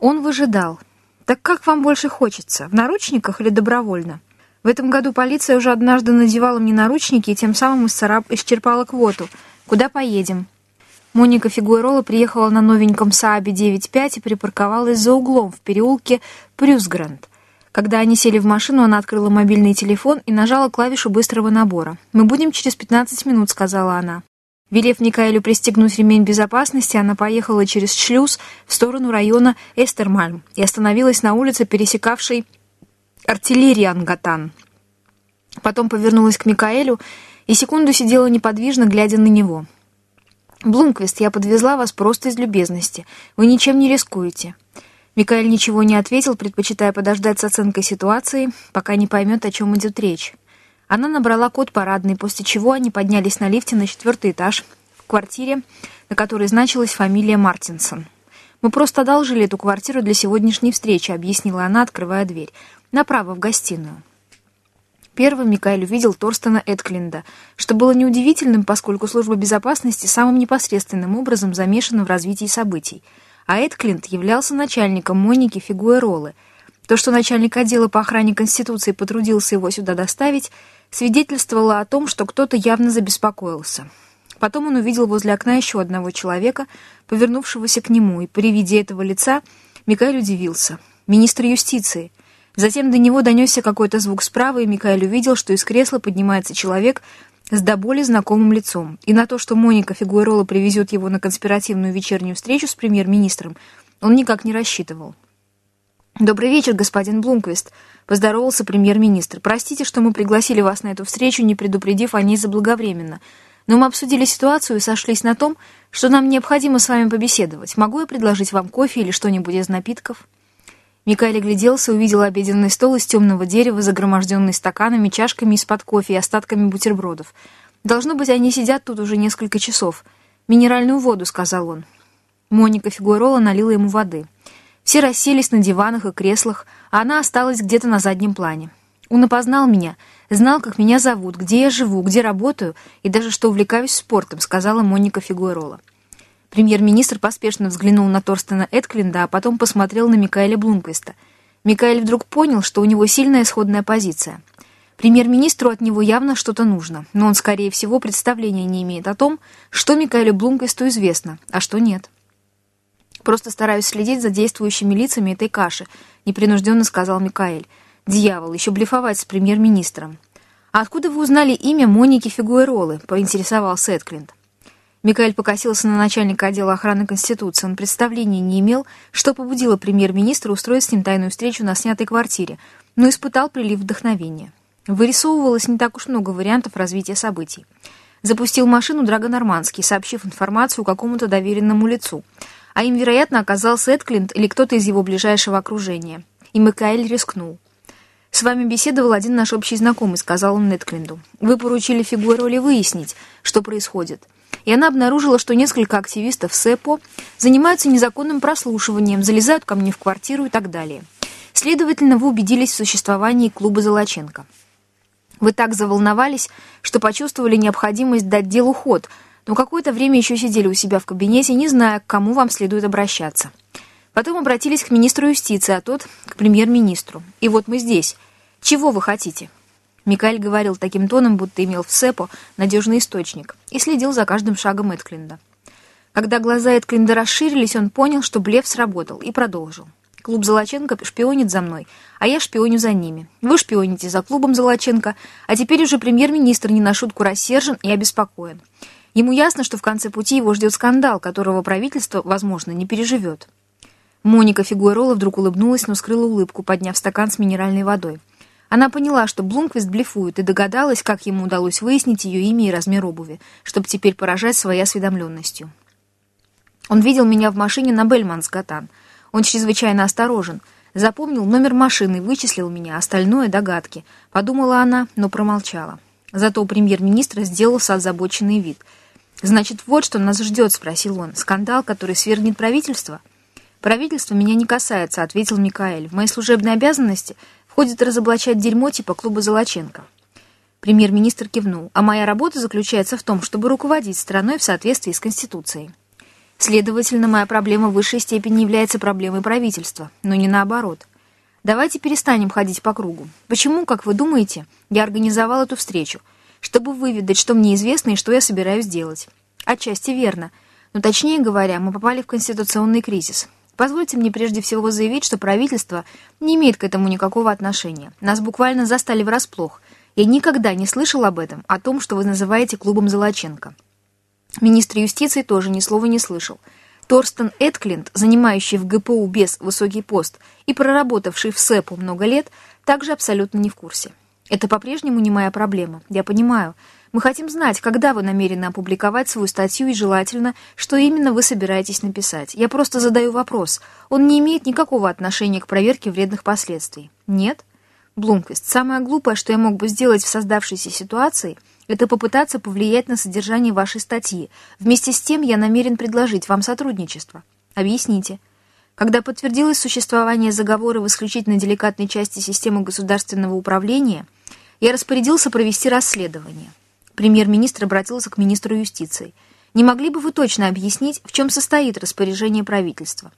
Он выжидал. «Так как вам больше хочется, в наручниках или добровольно?» В этом году полиция уже однажды надевала мне наручники и тем самым исчерпала квоту. Куда поедем? Моника Фигуэрола приехала на новеньком Саабе 9.5 и припарковалась за углом в переулке Прюсгранд. Когда они сели в машину, она открыла мобильный телефон и нажала клавишу быстрого набора. «Мы будем через 15 минут», — сказала она. Велев Никаэлю пристегнуть ремень безопасности, она поехала через шлюз в сторону района Эстермальм и остановилась на улице, пересекавшей артиллериангатан. Потом повернулась к Микаэлю и секунду сидела неподвижно, глядя на него. «Блумквист, я подвезла вас просто из любезности. Вы ничем не рискуете». Микаэль ничего не ответил, предпочитая подождать с оценкой ситуации, пока не поймет, о чем идет речь. Она набрала код парадный, после чего они поднялись на лифте на четвертый этаж в квартире, на которой значилась фамилия Мартинсон. «Мы просто одолжили эту квартиру для сегодняшней встречи», — объяснила она, открывая дверь. «Направо, в гостиную». Первым Микаэль увидел Торстена Эдклинда, что было неудивительным, поскольку служба безопасности самым непосредственным образом замешана в развитии событий. А Эдклинд являлся начальником Моники Фигуэролы. То, что начальник отдела по охране Конституции потрудился его сюда доставить, свидетельствовало о том, что кто-то явно забеспокоился. Потом он увидел возле окна еще одного человека, повернувшегося к нему, и при виде этого лица Микаэль удивился. Министр юстиции. Затем до него донесся какой-то звук справа, и Микаэль увидел, что из кресла поднимается человек с до боли знакомым лицом. И на то, что Моника Фигуэрола привезет его на конспиративную вечернюю встречу с премьер-министром, он никак не рассчитывал. «Добрый вечер, господин Блумквист», — поздоровался премьер-министр. «Простите, что мы пригласили вас на эту встречу, не предупредив о ней заблаговременно. Но мы обсудили ситуацию и сошлись на том, что нам необходимо с вами побеседовать. Могу я предложить вам кофе или что-нибудь из напитков?» Микаэль огляделся, увидел обеденный стол из темного дерева, загроможденный стаканами, чашками из-под кофе и остатками бутербродов. «Должно быть, они сидят тут уже несколько часов. Минеральную воду», — сказал он. Моника Фигуэрола налила ему воды. Все расселись на диванах и креслах, а она осталась где-то на заднем плане. Он опознал меня, знал, как меня зовут, где я живу, где работаю и даже что увлекаюсь спортом, сказала Моника Фигуэрола. Премьер-министр поспешно взглянул на Торстена Эдклинда, а потом посмотрел на Микаэля Блумквиста. Микаэль вдруг понял, что у него сильная исходная позиция. Премьер-министру от него явно что-то нужно, но он, скорее всего, представления не имеет о том, что Микаэлю Блумквисту известно, а что нет. «Просто стараюсь следить за действующими лицами этой каши», — непринужденно сказал Микаэль. Дьявол, еще блефовать с премьер-министром. «А откуда вы узнали имя Моники Фигуэролы?» — поинтересовался Эдклинт. Микаэль покосился на начальника отдела охраны Конституции. Он представления не имел, что побудило премьер-министра устроить с ним тайную встречу на снятой квартире, но испытал прилив вдохновения. Вырисовывалось не так уж много вариантов развития событий. Запустил машину Драго Нормандский, сообщив информацию какому-то доверенному лицу. А им, вероятно, оказался Эдклинт или кто-то из его ближайшего окружения. И Микаэль рискнул. «С вами беседовал один наш общий знакомый», — сказал он Нетклинду. «Вы поручили Фигуэроли выяснить, что происходит». И она обнаружила, что несколько активистов СЭПО занимаются незаконным прослушиванием, залезают ко мне в квартиру и так далее. Следовательно, вы убедились в существовании клуба «Золоченко». Вы так заволновались, что почувствовали необходимость дать делу ход, но какое-то время еще сидели у себя в кабинете, не зная, к кому вам следует обращаться. Потом обратились к министру юстиции, а тот — к премьер-министру. И вот мы здесь. Чего вы хотите?» Микаэль говорил таким тоном, будто имел в СЭПО надежный источник, и следил за каждым шагом Эдклинда. Когда глаза Эдклинда расширились, он понял, что блеф сработал, и продолжил. «Клуб Золоченко шпионит за мной, а я шпионю за ними. Вы шпионите за клубом Золоченко, а теперь уже премьер-министр не на шутку рассержен и обеспокоен. Ему ясно, что в конце пути его ждет скандал, которого правительство, возможно, не переживет. Моника Фигуэрола вдруг улыбнулась, но скрыла улыбку, подняв стакан с минеральной водой. Она поняла, что Блумквист блефует, и догадалась, как ему удалось выяснить ее имя и размер обуви, чтобы теперь поражать своей осведомленностью. Он видел меня в машине на Бельмансгатан. Он чрезвычайно осторожен. Запомнил номер машины, вычислил меня, остальное — догадки. Подумала она, но промолчала. Зато у премьер-министра сделался озабоченный вид. «Значит, вот что нас ждет», — спросил он. «Скандал, который свергнет правительство?» «Правительство меня не касается», — ответил Микаэль. «В мои служебные обязанности входит разоблачать дерьмо типа клуба Золоченко». Премьер-министр кивнул. «А моя работа заключается в том, чтобы руководить страной в соответствии с Конституцией». Следовательно, моя проблема в высшей степени является проблемой правительства, но не наоборот. Давайте перестанем ходить по кругу. Почему, как вы думаете, я организовал эту встречу? Чтобы выведать, что мне известно и что я собираюсь делать. Отчасти верно. Но точнее говоря, мы попали в конституционный кризис. Позвольте мне прежде всего заявить, что правительство не имеет к этому никакого отношения. Нас буквально застали врасплох. Я никогда не слышал об этом, о том, что вы называете клубом Золоченко. Министр юстиции тоже ни слова не слышал. Торстен Эдклинд, занимающий в ГПУ без высокий пост и проработавший в СЭПу много лет, также абсолютно не в курсе. Это по-прежнему не моя проблема, я понимаю. Мы хотим знать, когда вы намерены опубликовать свою статью и желательно, что именно вы собираетесь написать. Я просто задаю вопрос. Он не имеет никакого отношения к проверке вредных последствий. Нет? Блумквист, самое глупое, что я мог бы сделать в создавшейся ситуации – это попытаться повлиять на содержание вашей статьи. Вместе с тем я намерен предложить вам сотрудничество. Объясните. Когда подтвердилось существование заговора в исключительно деликатной части системы государственного управления, я распорядился провести расследование. Премьер-министр обратился к министру юстиции. Не могли бы вы точно объяснить, в чем состоит распоряжение правительства?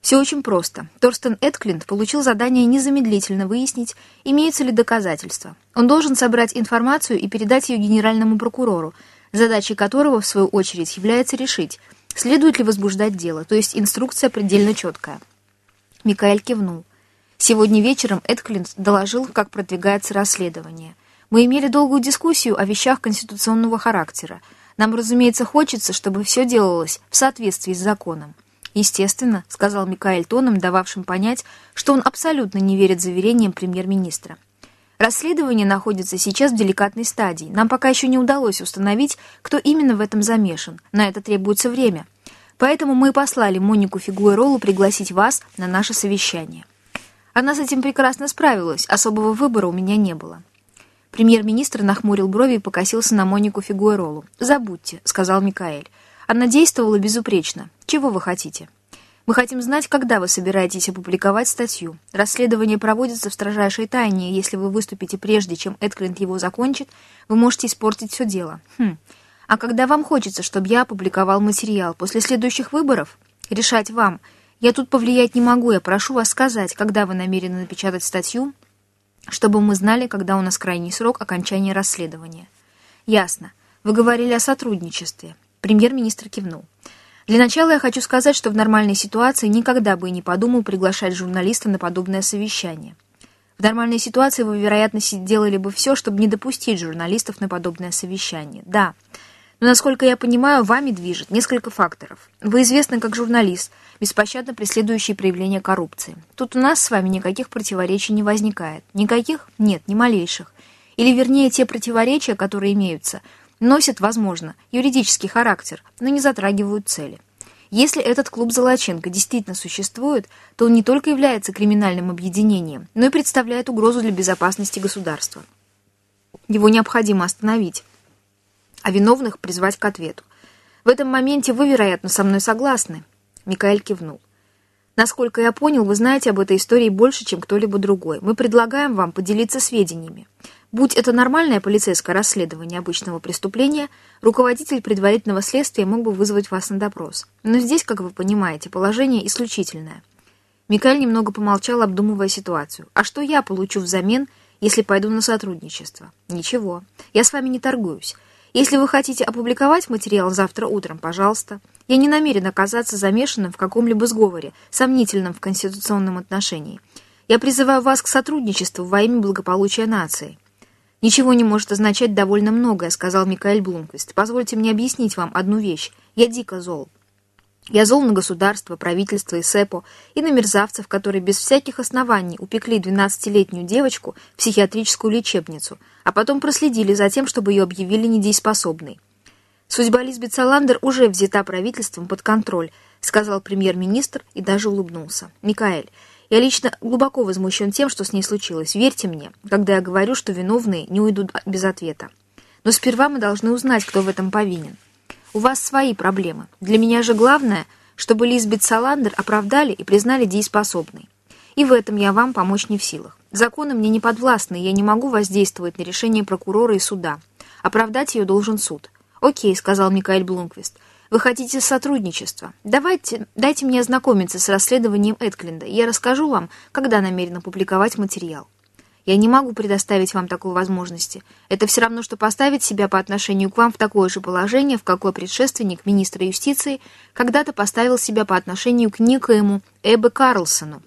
Все очень просто. Торстен Эдклинд получил задание незамедлительно выяснить, имеются ли доказательства. Он должен собрать информацию и передать ее генеральному прокурору, задачей которого, в свою очередь, является решить, следует ли возбуждать дело, то есть инструкция предельно четкая. Микаэль кивнул. Сегодня вечером Эдклинд доложил, как продвигается расследование. Мы имели долгую дискуссию о вещах конституционного характера. Нам, разумеется, хочется, чтобы все делалось в соответствии с законом. «Естественно», — сказал Микаэль тоном, дававшим понять, что он абсолютно не верит заверениям премьер-министра. «Расследование находится сейчас в деликатной стадии. Нам пока еще не удалось установить, кто именно в этом замешан. На это требуется время. Поэтому мы и послали Монику Фигуэролу пригласить вас на наше совещание». Она с этим прекрасно справилась, особого выбора у меня не было. Премьер-министр нахмурил брови и покосился на Монику Фигуэролу. «Забудьте», — сказал Микаэль. Она действовала безупречно. Чего вы хотите? Мы хотим знать, когда вы собираетесь опубликовать статью. Расследование проводится в строжайшей тайне, и если вы выступите прежде, чем Эдклинт его закончит, вы можете испортить все дело. Хм. А когда вам хочется, чтобы я опубликовал материал? После следующих выборов? Решать вам. Я тут повлиять не могу, я прошу вас сказать, когда вы намерены напечатать статью, чтобы мы знали, когда у нас крайний срок окончания расследования. Ясно. Вы говорили о сотрудничестве. Премьер-министр кивнул. Для начала я хочу сказать, что в нормальной ситуации никогда бы и не подумал приглашать журналиста на подобное совещание. В нормальной ситуации вы, вероятно, делали бы все, чтобы не допустить журналистов на подобное совещание. Да. Но, насколько я понимаю, вами движет несколько факторов. Вы известны как журналист, беспощадно преследующий проявления коррупции. Тут у нас с вами никаких противоречий не возникает. Никаких? Нет, ни малейших. Или, вернее, те противоречия, которые имеются – носят, возможно, юридический характер, но не затрагивают цели. Если этот клуб Золоченко действительно существует, то он не только является криминальным объединением, но и представляет угрозу для безопасности государства. Его необходимо остановить, а виновных призвать к ответу. В этом моменте вы, вероятно, со мной согласны. Микаэль кивнул. Насколько я понял, вы знаете об этой истории больше, чем кто-либо другой. Мы предлагаем вам поделиться сведениями. Будь это нормальное полицейское расследование обычного преступления, руководитель предварительного следствия мог бы вызвать вас на допрос. Но здесь, как вы понимаете, положение исключительное. Микаэль немного помолчал, обдумывая ситуацию. А что я получу взамен, если пойду на сотрудничество? Ничего. Я с вами не торгуюсь. Если вы хотите опубликовать материал завтра утром, пожалуйста. Я не намерен оказаться замешанным в каком-либо сговоре, сомнительном в конституционном отношении. Я призываю вас к сотрудничеству во имя благополучия нации. «Ничего не может означать довольно многое», — сказал Микаэль Блумквист. «Позвольте мне объяснить вам одну вещь. Я дико зол. Я зол на государство, правительство и СЭПО, и на мерзавцев, которые без всяких оснований упекли 12-летнюю девочку в психиатрическую лечебницу, а потом проследили за тем, чтобы ее объявили недееспособной. Судьба Лизбет Саландер уже взята правительством под контроль, сказал премьер-министр и даже улыбнулся. Микаэль, я лично глубоко возмущен тем, что с ней случилось. Верьте мне, когда я говорю, что виновные не уйдут без ответа. Но сперва мы должны узнать, кто в этом повинен. У вас свои проблемы. Для меня же главное, чтобы Лизбет Саландер оправдали и признали дееспособной. И в этом я вам помочь не в силах. Законы мне не подвластны, я не могу воздействовать на решение прокурора и суда. Оправдать ее должен суд. «Окей», — сказал Микаэль Блумквист. Вы хотите сотрудничества? Давайте, дайте мне ознакомиться с расследованием Эдклинда, я расскажу вам, когда намерен опубликовать материал. Я не могу предоставить вам такой возможности. Это все равно, что поставить себя по отношению к вам в такое же положение, в какое предшественник министра юстиции когда-то поставил себя по отношению к некоему Эбе Карлсону.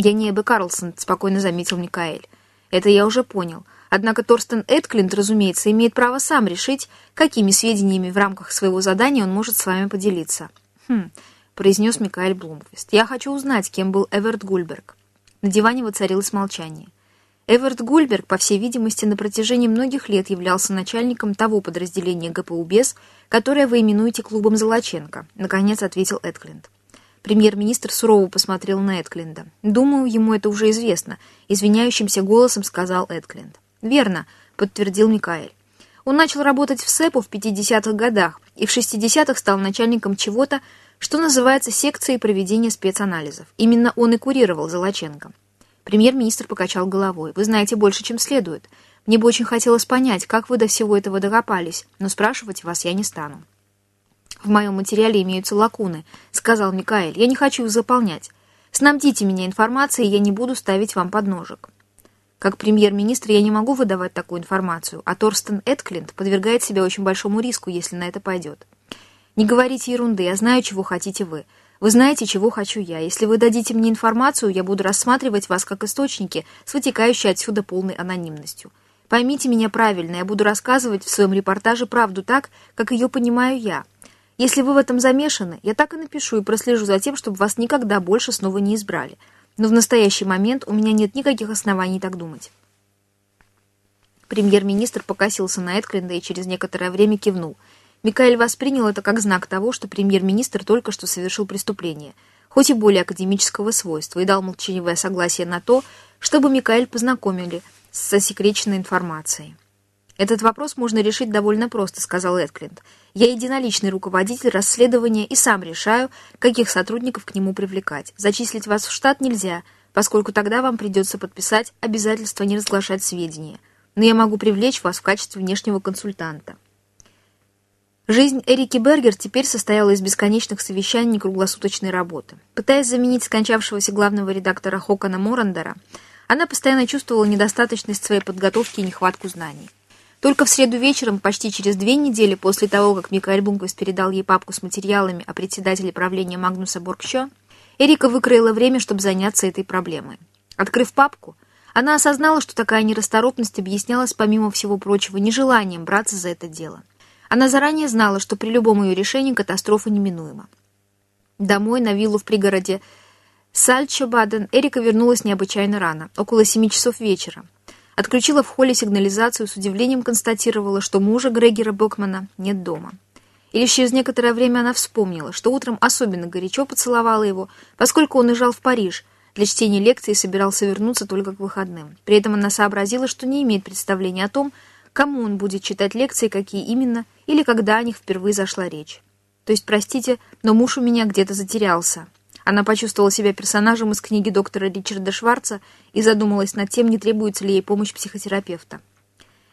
«Я не Эбе Карлсон», — спокойно заметил Микаэль. «Это я уже понял. Однако Торстен Эдклинд, разумеется, имеет право сам решить, какими сведениями в рамках своего задания он может с вами поделиться». «Хм», — произнес Микаэль Блумквист. «Я хочу узнать, кем был Эверт Гульберг». На диване воцарилось молчание. Эверт Гульберг, по всей видимости, на протяжении многих лет являлся начальником того подразделения ГПУ БЕС, которое вы именуете клубом Золоченко, наконец ответил Эдклинд. Премьер-министр сурово посмотрел на Эдклинда. «Думаю, ему это уже известно», — извиняющимся голосом сказал Эдклинд. «Верно», — подтвердил Микаэль. Он начал работать в СЭПу в 50-х годах и в 60-х стал начальником чего-то, что называется секцией проведения спецанализов. Именно он и курировал Золоченко. Премьер-министр покачал головой. «Вы знаете больше, чем следует. Мне бы очень хотелось понять, как вы до всего этого докопались, но спрашивать вас я не стану». «В моем материале имеются лакуны», — сказал Микаэль. «Я не хочу их заполнять. Снабдите меня информацией, я не буду ставить вам подножек». Как премьер-министр я не могу выдавать такую информацию, а Торстен Эдклинд подвергает себя очень большому риску, если на это пойдет. Не говорите ерунды, я знаю, чего хотите вы. Вы знаете, чего хочу я. Если вы дадите мне информацию, я буду рассматривать вас как источники с вытекающей отсюда полной анонимностью. Поймите меня правильно, я буду рассказывать в своем репортаже правду так, как ее понимаю я. Если вы в этом замешаны, я так и напишу и прослежу за тем, чтобы вас никогда больше снова не избрали. Но в настоящий момент у меня нет никаких оснований так думать. Премьер-министр покосился на Эдклинда и через некоторое время кивнул – Микаэль воспринял это как знак того, что премьер-министр только что совершил преступление, хоть и более академического свойства, и дал молчаливое согласие на то, чтобы Микаэль познакомили с засекреченной информацией. «Этот вопрос можно решить довольно просто», — сказал Эдклинд. «Я единоличный руководитель расследования и сам решаю, каких сотрудников к нему привлекать. Зачислить вас в штат нельзя, поскольку тогда вам придется подписать обязательство не разглашать сведения. Но я могу привлечь вас в качестве внешнего консультанта». Жизнь Эрики Бергер теперь состояла из бесконечных совещаний и круглосуточной работы. Пытаясь заменить скончавшегося главного редактора Хокона Морандера, она постоянно чувствовала недостаточность своей подготовки и нехватку знаний. Только в среду вечером, почти через две недели после того, как Микаэль Бунквист передал ей папку с материалами о председателе правления Магнуса Боргщо, Эрика выкроила время, чтобы заняться этой проблемой. Открыв папку, она осознала, что такая нерасторопность объяснялась, помимо всего прочего, нежеланием браться за это дело – она заранее знала, что при любом ее решении катастрофа неминуема. Домой, на виллу в пригороде Сальчо-Баден, Эрика вернулась необычайно рано, около семи часов вечера. Отключила в холле сигнализацию с удивлением констатировала, что мужа Грегера Бекмана нет дома. И лишь через некоторое время она вспомнила, что утром особенно горячо поцеловала его, поскольку он уезжал в Париж для чтения лекции и собирался вернуться только к выходным. При этом она сообразила, что не имеет представления о том, кому он будет читать лекции, какие именно, или когда о них впервые зашла речь. То есть, простите, но муж у меня где-то затерялся. Она почувствовала себя персонажем из книги доктора Ричарда Шварца и задумалась над тем, не требуется ли ей помощь психотерапевта.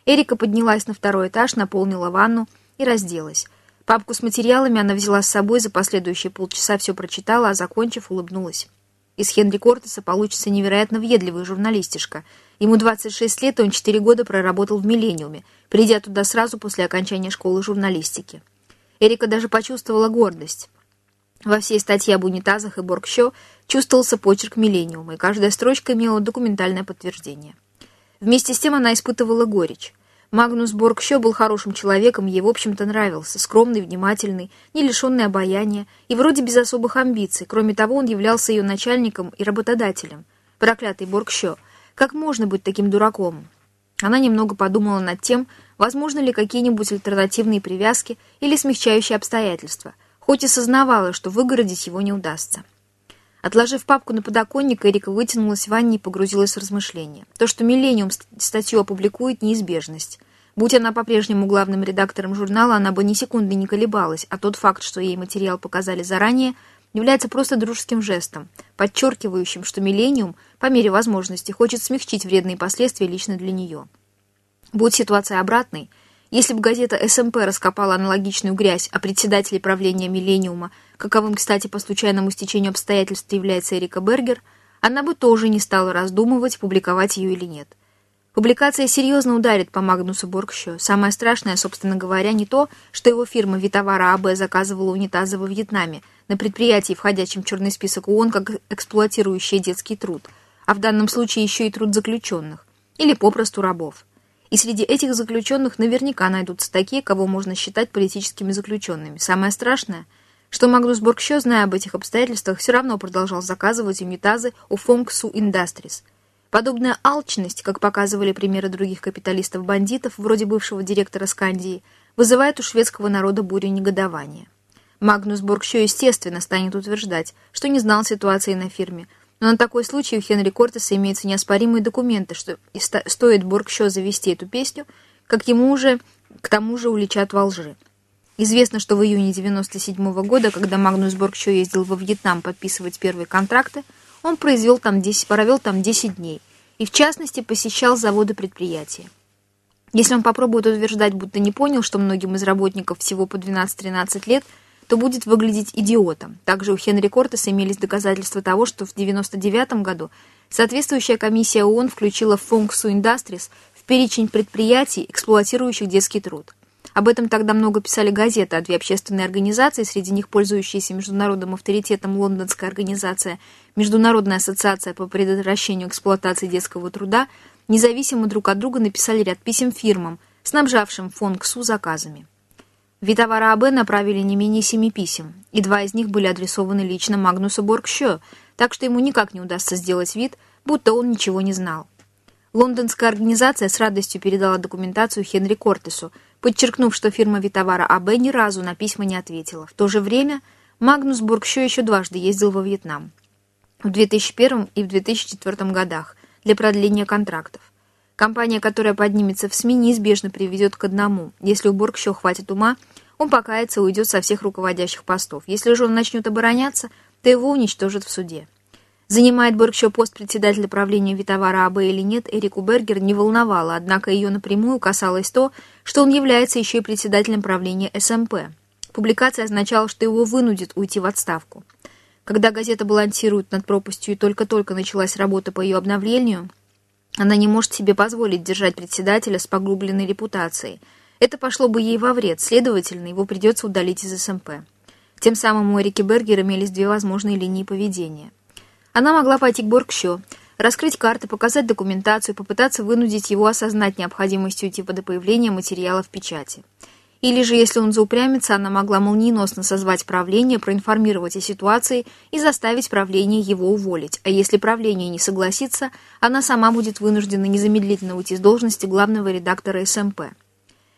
Эрика поднялась на второй этаж, наполнила ванну и разделась. Папку с материалами она взяла с собой, за последующие полчаса все прочитала, а, закончив, улыбнулась. Из Хенри Кортеса получится невероятно въедливый журналистишка — Ему 26 лет, и он 4 года проработал в «Миллениуме», придя туда сразу после окончания школы журналистики. Эрика даже почувствовала гордость. Во всей статье об унитазах и Боргщо чувствовался почерк «Миллениума», и каждая строчка имела документальное подтверждение. Вместе с тем она испытывала горечь. Магнус Боргщо был хорошим человеком, ей, в общем-то, нравился, скромный, внимательный, не лишенный обаяния и вроде без особых амбиций. Кроме того, он являлся ее начальником и работодателем. Проклятый Боргщо — как можно быть таким дураком? Она немного подумала над тем, возможно ли какие-нибудь альтернативные привязки или смягчающие обстоятельства, хоть и сознавала, что выгородить его не удастся. Отложив папку на подоконник, Эрика вытянулась в ванне и погрузилась в размышления. То, что «Миллениум» статью опубликует, неизбежность. Будь она по-прежнему главным редактором журнала, она бы ни секунды не колебалась, а тот факт, что ей материал показали заранее – является просто дружеским жестом, подчеркивающим, что «Миллениум» по мере возможности хочет смягчить вредные последствия лично для нее. Будь ситуация обратной, Если бы газета СМП раскопала аналогичную грязь о председателе правления «Миллениума», каковым, кстати, по случайному стечению обстоятельств является Эрика Бергер, она бы тоже не стала раздумывать, публиковать ее или нет. Публикация серьезно ударит по Магнусу Боргщо. Самое страшное, собственно говоря, не то, что его фирма Витовара АБ заказывала унитазы во Вьетнаме на предприятии, входящем в черный список ООН, как эксплуатирующее детский труд, а в данном случае еще и труд заключенных, или попросту рабов. И среди этих заключенных наверняка найдутся такие, кого можно считать политическими заключенными. Самое страшное, что Магнус Боргщо, зная об этих обстоятельствах, все равно продолжал заказывать унитазы у Фонксу Industries. Подобная алчность, как показывали примеры других капиталистов-бандитов, вроде бывшего директора Скандии, вызывает у шведского народа бурю негодования. Магнус Боргщо, естественно, станет утверждать, что не знал ситуации на фирме, но на такой случай у Хенри Кортеса имеются неоспоримые документы, что стоит Боргщо завести эту песню, как ему уже, к тому же, уличат во лжи. Известно, что в июне 97 -го года, когда Магнус Боргщо ездил во Вьетнам подписывать первые контракты, он произвел там 10, провел там 10 дней и, в частности, посещал заводы предприятия. Если он попробует утверждать, будто не понял, что многим из работников всего по 12-13 лет – то будет выглядеть идиотом. Также у Хенри Кортеса имелись доказательства того, что в 1999 году соответствующая комиссия ООН включила Фонксу Industries в перечень предприятий, эксплуатирующих детский труд. Об этом тогда много писали газеты, а две общественные организации, среди них пользующиеся международным авторитетом лондонская организация Международная ассоциация по предотвращению эксплуатации детского труда, независимо друг от друга написали ряд писем фирмам, снабжавшим Фонксу заказами. Витавара АБ направили не менее семи писем, и два из них были адресованы лично Магнусу Боргщо, так что ему никак не удастся сделать вид, будто он ничего не знал. Лондонская организация с радостью передала документацию Хенри Кортесу, подчеркнув, что фирма Витавара АБ ни разу на письма не ответила. В то же время Магнус Боргщо еще дважды ездил во Вьетнам. В 2001 и в 2004 годах для продления контрактов. Компания, которая поднимется в СМИ, неизбежно приведет к одному. Если у Боргщо хватит ума, он покается и уйдет со всех руководящих постов. Если же он начнет обороняться, то его уничтожат в суде. Занимает Боргщо пост председателя правления Витовара АБ или нет, Эрику Бергер не волновало, однако ее напрямую касалось то, что он является еще и председателем правления СМП. Публикация означала, что его вынудит уйти в отставку. Когда газета балансирует над пропастью и только-только началась работа по ее обновлению – она не может себе позволить держать председателя с погубленной репутацией. Это пошло бы ей во вред, следовательно, его придется удалить из СМП. Тем самым у Эрики Бергер имелись две возможные линии поведения. Она могла пойти к Боргщо, раскрыть карты, показать документацию, попытаться вынудить его осознать необходимость уйти до появления материала в печати. Или же, если он заупрямится, она могла молниеносно созвать правление, проинформировать о ситуации и заставить правление его уволить. А если правление не согласится, она сама будет вынуждена незамедлительно уйти с должности главного редактора СМП.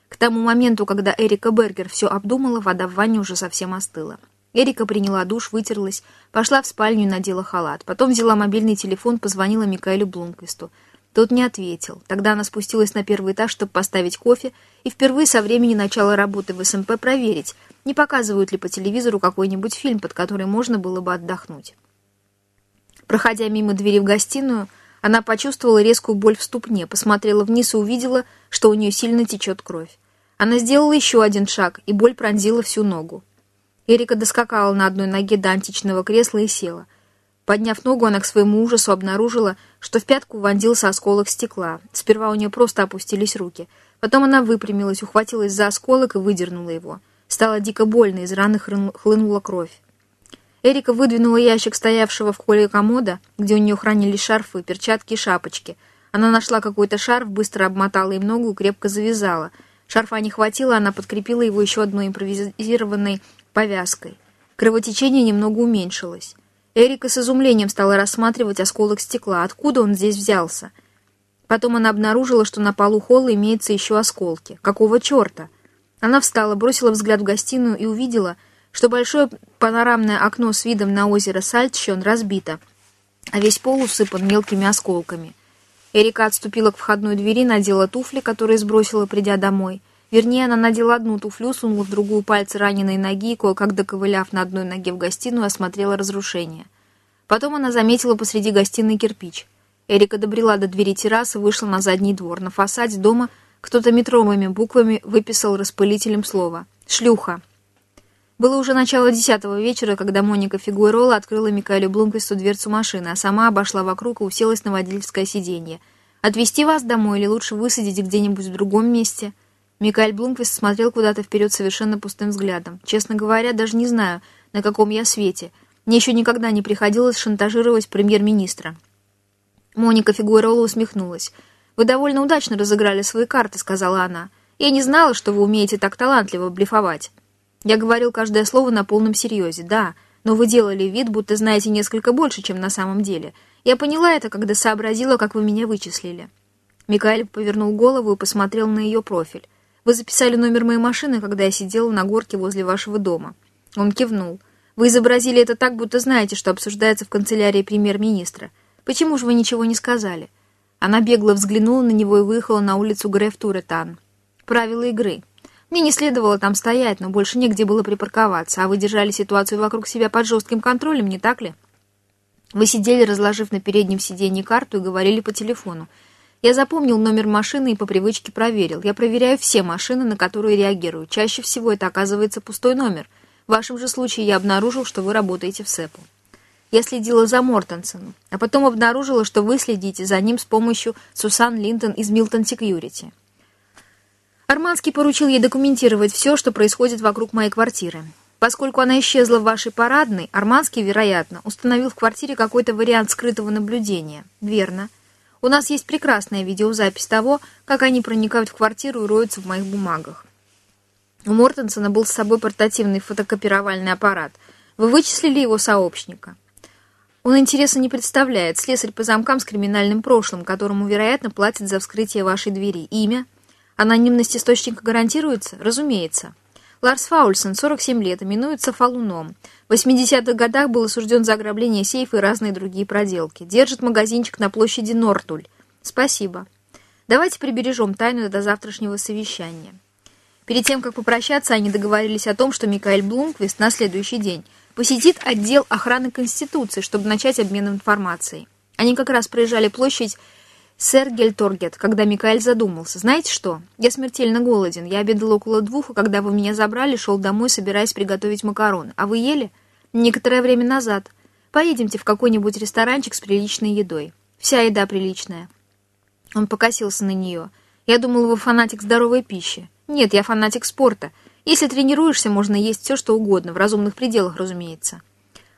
К тому моменту, когда Эрика Бергер все обдумала, вода в ванне уже совсем остыла. Эрика приняла душ, вытерлась, пошла в спальню и надела халат. Потом взяла мобильный телефон, позвонила Микаэлю Блумквисту. Тот не ответил. Тогда она спустилась на первый этаж, чтобы поставить кофе, и впервые со времени начала работы в СМП проверить, не показывают ли по телевизору какой-нибудь фильм, под который можно было бы отдохнуть. Проходя мимо двери в гостиную, она почувствовала резкую боль в ступне, посмотрела вниз и увидела, что у нее сильно течет кровь. Она сделала еще один шаг, и боль пронзила всю ногу. Эрика доскакала на одной ноге до античного кресла и села — Подняв ногу, она к своему ужасу обнаружила, что в пятку вонзился осколок стекла. Сперва у нее просто опустились руки. Потом она выпрямилась, ухватилась за осколок и выдернула его. Стало дико больно, из раны хлынула кровь. Эрика выдвинула ящик стоявшего в холле комода, где у нее хранились шарфы, перчатки и шапочки. Она нашла какой-то шарф, быстро обмотала им ногу и крепко завязала. Шарфа не хватило, она подкрепила его еще одной импровизированной повязкой. Кровотечение немного уменьшилось. Эрика с изумлением стала рассматривать осколок стекла. Откуда он здесь взялся? Потом она обнаружила, что на полу холла имеются еще осколки. Какого черта? Она встала, бросила взгляд в гостиную и увидела, что большое панорамное окно с видом на озеро Сальтщен разбито, а весь пол усыпан мелкими осколками. Эрика отступила к входной двери, надела туфли, которые сбросила, придя домой — Вернее, она надела одну туфлю, сунула в другую пальцы раненой ноги и, кое-как доковыляв на одной ноге в гостиную, осмотрела разрушение. Потом она заметила посреди гостиной кирпич. Эрика добрела до двери террасы, вышла на задний двор. На фасаде дома Кто-то метровыми буквами выписал распылителем слово «шлюха». Было уже начало десятого вечера, когда Моника Фигуэрола открыла Микаэлю Блумквисту дверцу машины, а сама обошла вокруг и уселась на водительское сиденье. «Отвезти вас домой или лучше высадить где-нибудь в другом месте?» Микаэль Блумквист смотрел куда-то вперед совершенно пустым взглядом. «Честно говоря, даже не знаю, на каком я свете. Мне еще никогда не приходилось шантажировать премьер-министра». Моника Фигуэрола усмехнулась. «Вы довольно удачно разыграли свои карты», — сказала она. «Я не знала, что вы умеете так талантливо блефовать». Я говорил каждое слово на полном серьезе, да, но вы делали вид, будто знаете несколько больше, чем на самом деле. Я поняла это, когда сообразила, как вы меня вычислили». Микаэль повернул голову и посмотрел на ее профиль. «Вы записали номер моей машины, когда я сидела на горке возле вашего дома». Он кивнул. «Вы изобразили это так, будто знаете, что обсуждается в канцелярии премьер-министра. Почему же вы ничего не сказали?» Она бегло взглянула на него и выехала на улицу Греф Туретан. «Правила игры. Мне не следовало там стоять, но больше негде было припарковаться, а вы держали ситуацию вокруг себя под жестким контролем, не так ли? Вы сидели, разложив на переднем сиденье карту и говорили по телефону. Я запомнил номер машины и по привычке проверил. Я проверяю все машины, на которые реагирую. Чаще всего это оказывается пустой номер. В вашем же случае я обнаружил, что вы работаете в СЭПу. Я следила за Мортенсоном, а потом обнаружила, что вы следите за ним с помощью Сусан Линтон из Милтон Секьюрити. Арманский поручил ей документировать все, что происходит вокруг моей квартиры. Поскольку она исчезла в вашей парадной, Арманский, вероятно, установил в квартире какой-то вариант скрытого наблюдения. Верно. У нас есть прекрасная видеозапись того, как они проникают в квартиру и роются в моих бумагах. У Мортенсона был с собой портативный фотокопировальный аппарат. Вы вычислили его сообщника. Он интереса не представляет. Слесарь по замкам с криминальным прошлым, которому, вероятно, платит за вскрытие вашей двери. Имя – Анонимность источника гарантируется? Разумеется. Ларс Фаульсон, 47 лет, именуется Фалуном. В 80-х годах был осужден за ограбление сейфа и разные другие проделки. Держит магазинчик на площади Нортуль. Спасибо. Давайте прибережем тайну до завтрашнего совещания. Перед тем, как попрощаться, они договорились о том, что Микаэль Блумквист на следующий день посетит отдел охраны Конституции, чтобы начать обмен информацией. Они как раз проезжали площадь «Сэр Гельторгет, когда Микаэль задумался. Знаете что? Я смертельно голоден. Я обедал около двух, а когда вы меня забрали, шел домой, собираясь приготовить макароны. А вы ели? Некоторое время назад. Поедемте в какой-нибудь ресторанчик с приличной едой. Вся еда приличная». Он покосился на нее. «Я думал, вы фанатик здоровой пищи. Нет, я фанатик спорта. Если тренируешься, можно есть все, что угодно, в разумных пределах, разумеется».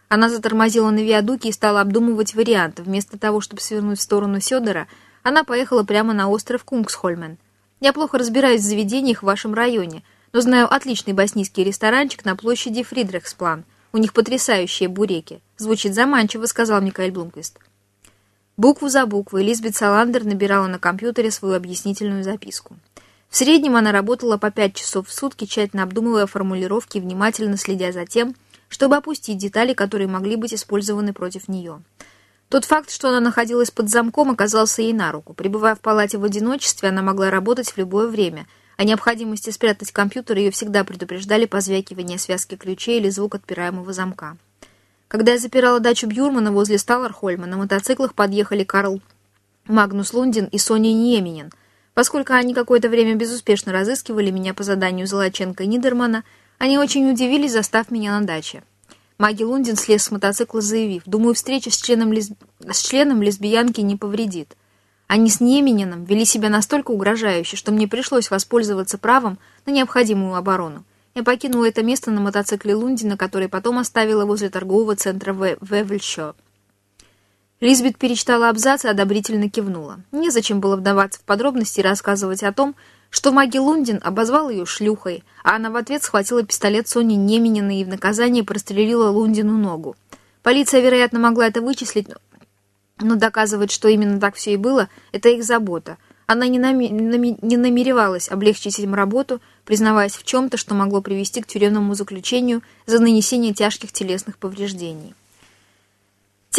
Она затормозила на виадуке и стала обдумывать варианты. Вместо того, чтобы свернуть в сторону Сёдора, она поехала прямо на остров Кунгсхольмен. Я плохо разбираюсь в заведениях в вашем районе, но знаю отличный боснийский ресторанчик на площади Фридрихсплан. У них потрясающие буреки. Звучит заманчиво, сказал Микаэль Блумквист. Букву за буквой Лизбет Саландер набирала на компьютере свою объяснительную записку. В среднем она работала по пять часов в сутки, тщательно обдумывая формулировки и внимательно следя за тем, чтобы опустить детали, которые могли быть использованы против нее. Тот факт, что она находилась под замком, оказался ей на руку. Пребывая в палате в одиночестве, она могла работать в любое время. О необходимости спрятать компьютер ее всегда предупреждали позвякивание связки ключей или звук отпираемого замка. Когда я запирала дачу Бьюрмана возле Сталархольма, на мотоциклах подъехали Карл Магнус Лундин и Соня Ниеминин. Поскольку они какое-то время безуспешно разыскивали меня по заданию Золоченко и Нидермана, они очень удивились, застав меня на даче. Маги Лундин слез с мотоцикла, заявив, «Думаю, встреча с членом, лесб... с членом лесбиянки не повредит». Они с Немениным вели себя настолько угрожающе, что мне пришлось воспользоваться правом на необходимую оборону. Я покинула это место на мотоцикле Лундина, который потом оставила возле торгового центра Вевельшо. Лизбет перечитала абзац и одобрительно кивнула. Незачем было вдаваться в подробности и рассказывать о том, что маги Лундин обозвал ее шлюхой, а она в ответ схватила пистолет Сони Неменина и в наказание прострелила Лундину ногу. Полиция, вероятно, могла это вычислить, но доказывать, что именно так все и было, это их забота. Она не, нами... не намеревалась облегчить им работу, признаваясь в чем-то, что могло привести к тюремному заключению за нанесение тяжких телесных повреждений.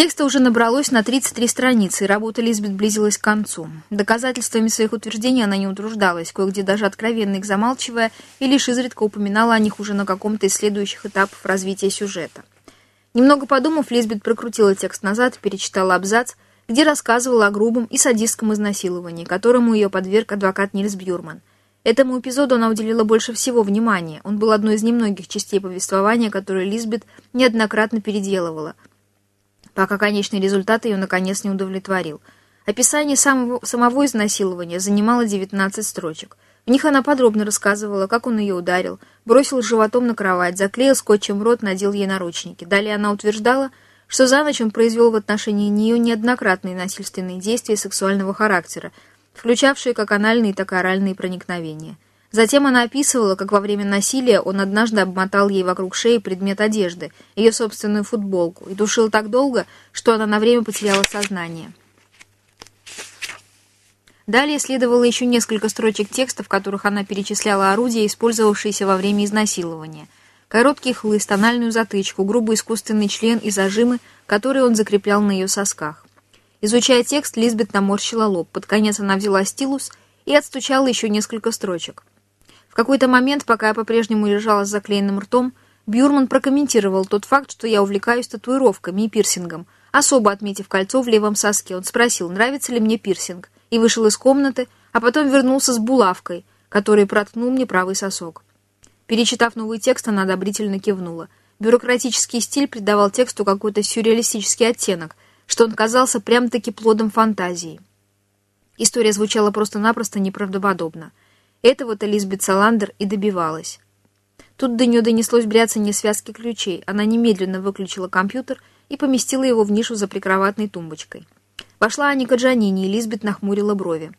Текста уже набралось на 33 страницы, и работа Лизбет близилась к концу. Доказательствами своих утверждений она не утруждалась, кое-где даже откровенно их замалчивая, и лишь изредка упоминала о них уже на каком-то из следующих этапов развития сюжета. Немного подумав, Лизбет прокрутила текст назад, перечитала абзац, где рассказывала о грубом и садистском изнасиловании, которому ее подверг адвокат Нильс Бьюрман. Этому эпизоду она уделила больше всего внимания. Он был одной из немногих частей повествования, которые Лизбет неоднократно переделывала, пока конечный результат ее наконец не удовлетворил. Описание самого, самого изнасилования занимало 19 строчек. В них она подробно рассказывала, как он ее ударил, бросил животом на кровать, заклеил скотчем рот, надел ей наручники. Далее она утверждала, что за ночь он произвел в отношении нее неоднократные насильственные действия сексуального характера, включавшие как анальные, так и оральные проникновения. Затем она описывала, как во время насилия он однажды обмотал ей вокруг шеи предмет одежды, ее собственную футболку, и душил так долго, что она на время потеряла сознание. Далее следовало еще несколько строчек текста, в которых она перечисляла орудия, использовавшиеся во время изнасилования. Короткий хлыст, анальную затычку, грубый искусственный член и зажимы, которые он закреплял на ее сосках. Изучая текст, Лизбет наморщила лоб. Под конец она взяла стилус и отстучала еще несколько строчек. В какой-то момент, пока я по-прежнему лежала с заклеенным ртом, Бюрман прокомментировал тот факт, что я увлекаюсь татуировками и пирсингом. Особо отметив кольцо в левом соске, он спросил, нравится ли мне пирсинг, и вышел из комнаты, а потом вернулся с булавкой, который проткнул мне правый сосок. Перечитав новый текст, она одобрительно кивнула. Бюрократический стиль придавал тексту какой-то сюрреалистический оттенок — что он казался прям-таки плодом фантазии. История звучала просто-напросто неправдоподобно. Этого-то Лизбет Саландер и добивалась. Тут до нее донеслось бряцание связки ключей. Она немедленно выключила компьютер и поместила его в нишу за прикроватной тумбочкой. Вошла Аника Джанини, и Лизбет нахмурила брови.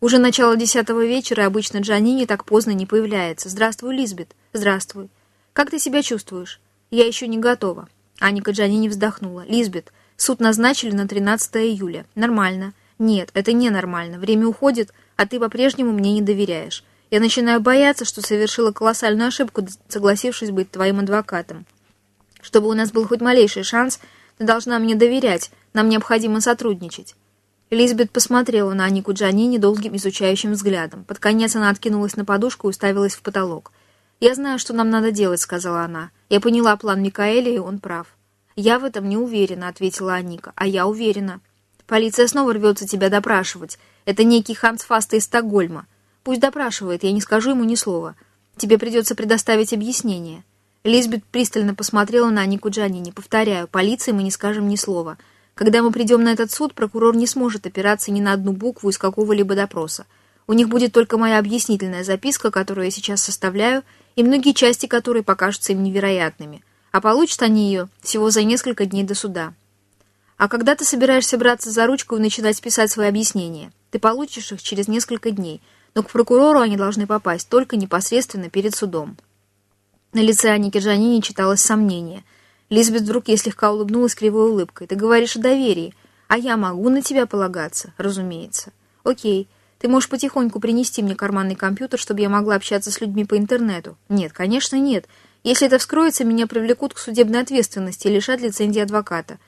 Уже начало десятого вечера, обычно Джанини так поздно не появляется. «Здравствуй, Лизбет». «Здравствуй». «Как ты себя чувствуешь?» «Я еще не готова». Аника Джанини вздохнула. «Лизбет, Суд назначили на 13 июля. Нормально. Нет, это ненормально. Время уходит, а ты по-прежнему мне не доверяешь. Я начинаю бояться, что совершила колоссальную ошибку, согласившись быть твоим адвокатом. Чтобы у нас был хоть малейший шанс, ты должна мне доверять. Нам необходимо сотрудничать. Элизабет посмотрела на Анику Джанини долгим изучающим взглядом. Под конец она откинулась на подушку и уставилась в потолок. «Я знаю, что нам надо делать», — сказала она. «Я поняла план Микаэля, и он прав». «Я в этом не уверена», — ответила Аника. «А я уверена». «Полиция снова рвется тебя допрашивать. Это некий Ханс Фаста из Стокгольма. Пусть допрашивает, я не скажу ему ни слова. Тебе придется предоставить объяснение». Лизбет пристально посмотрела на Анику Джанини. «Повторяю, полиции мы не скажем ни слова. Когда мы придем на этот суд, прокурор не сможет опираться ни на одну букву из какого-либо допроса. У них будет только моя объяснительная записка, которую я сейчас составляю, и многие части которой покажутся им невероятными а получат они ее всего за несколько дней до суда. А когда ты собираешься браться за ручку и начинать писать свои объяснения, ты получишь их через несколько дней, но к прокурору они должны попасть только непосредственно перед судом. На лице Аники Джанини читалось сомнение. Лизбет вдруг ей слегка улыбнулась кривой улыбкой. «Ты говоришь о доверии, а я могу на тебя полагаться?» «Разумеется». «Окей, ты можешь потихоньку принести мне карманный компьютер, чтобы я могла общаться с людьми по интернету?» «Нет, конечно, нет. Если это вскроется, меня привлекут к судебной ответственности и лишат лицензии адвоката.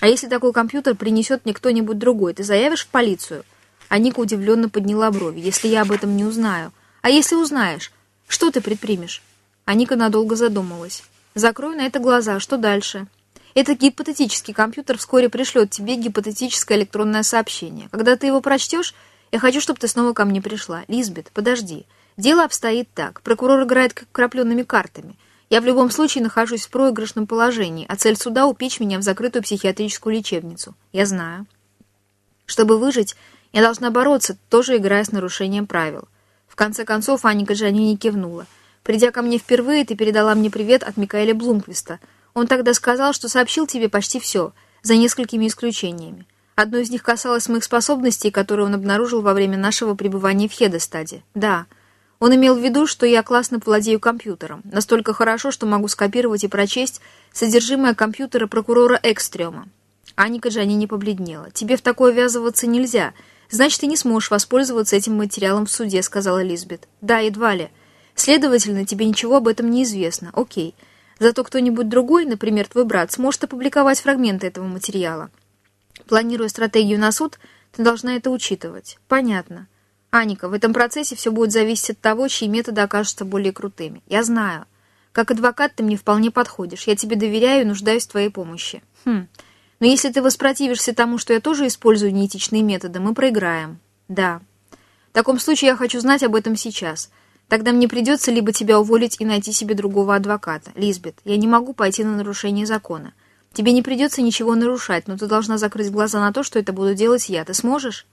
А если такой компьютер принесет мне кто-нибудь другой, ты заявишь в полицию?» А Ника удивленно подняла брови. «Если я об этом не узнаю?» «А если узнаешь? Что ты предпримешь?» А Ника надолго задумалась. «Закрой на это глаза. Что дальше?» Этот гипотетический компьютер вскоре пришлет тебе гипотетическое электронное сообщение. Когда ты его прочтешь, я хочу, чтобы ты снова ко мне пришла. Лизбет, подожди. Дело обстоит так. Прокурор играет как крапленными картами. Я в любом случае нахожусь в проигрышном положении, а цель суда — упечь меня в закрытую психиатрическую лечебницу. Я знаю. Чтобы выжить, я должна бороться, тоже играя с нарушением правил. В конце концов, Анника Джанини кивнула. Придя ко мне впервые, ты передала мне привет от Микаэля Блумквиста. Он тогда сказал, что сообщил тебе почти все, за несколькими исключениями. Одно из них касалось моих способностей, которые он обнаружил во время нашего пребывания в Хедестаде. Да, — он имел в виду, что я классно владею компьютером. Настолько хорошо, что могу скопировать и прочесть содержимое компьютера прокурора Экстрема. Аника Джани не побледнела. «Тебе в такое ввязываться нельзя. Значит, ты не сможешь воспользоваться этим материалом в суде», — сказала Лизбет. «Да, едва ли. Следовательно, тебе ничего об этом не известно. Окей. Зато кто-нибудь другой, например, твой брат, сможет опубликовать фрагменты этого материала. Планируя стратегию на суд, ты должна это учитывать. Понятно. Аника, в этом процессе все будет зависеть от того, чьи методы окажутся более крутыми. Я знаю. Как адвокат ты мне вполне подходишь. Я тебе доверяю и нуждаюсь в твоей помощи. Хм. Но если ты воспротивишься тому, что я тоже использую неэтичные методы, мы проиграем. Да. В таком случае я хочу знать об этом сейчас. Тогда мне придется либо тебя уволить и найти себе другого адвоката. Лизбет, я не могу пойти на нарушение закона. Тебе не придется ничего нарушать, но ты должна закрыть глаза на то, что это буду делать я. Ты сможешь?